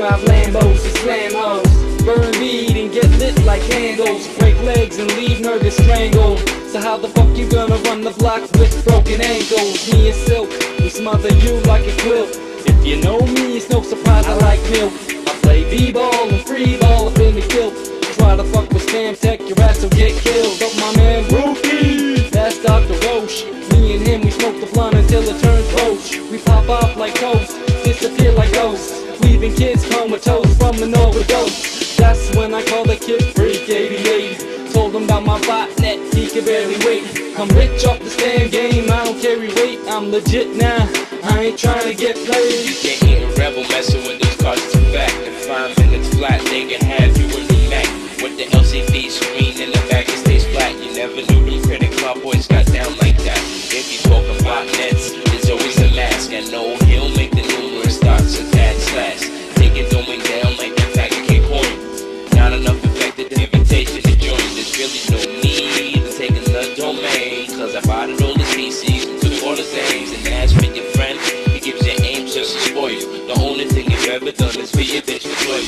drive Lambos and slam hoes. Burn weed and get lit like candles. Break legs and leave nervous strangled. So how the fuck you gonna run the block with broken ankles? Me and Silk, we smother you like a quilt. If you know me, it's no surprise I like milk. I play b-ball and free ball up in the guilt. Try to fuck with Spamtec, your ass will get killed. That's when I call the kid Freak 88. Told him about my botnet, he could barely wait. I'm rich off the stand game, I don't carry weight. I'm legit now, I ain't trying to get played. You can't eat a rebel messing with those cards to back. In five minutes flat, they can have you in the Mac. With the LCD screen in the back, it stays flat. You never knew them critic club boys got down like that. If you talk about nets, there's always a mask. I know he'll make the numerous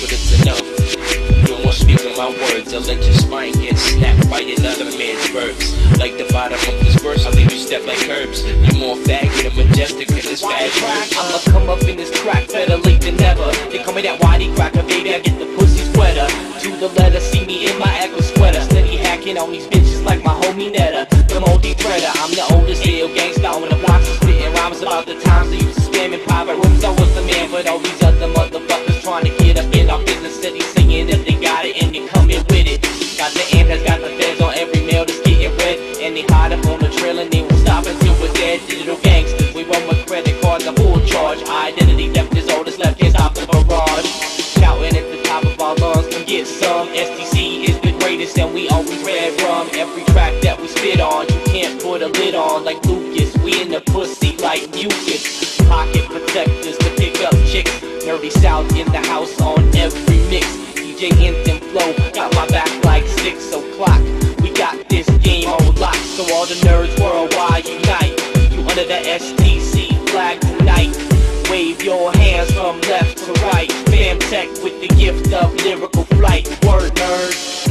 but it's enough. You won't speak with my words, I'll let your spine get snapped by another man's verbs. Like the bottom of this verse, I'll leave you step like herbs. You're more faggot and majestic than this bad I'ma come up in this track better late than never. They call me that YTcracker, baby. I get the pussy sweater. To the letter, see me in my echo sweater. Steady hacking on these bitches like my homie Netta. The multi threader. I'm the oldest real gangsta on the blocks. Spitting rhymes about the times I used to spam in private rooms. I was the man, but all these And they hide up on the trail and they won't stop until we're dead. Digital gangsters, we run with credit cards, a full charge. Identity theft is all that's left, can't stop the barrage. Shouting at the top of our lungs, come get some. STC is the greatest and we always red rum. Every track that we spit on, you can't put a lid on like Lucas. We in the pussy like mucus. Pocket protectors to pick up chicks. Nerdy South in the house on every mix. DJ Anthem Four hands from left to right. Fam tech with the gift of lyrical flight. Word nerds.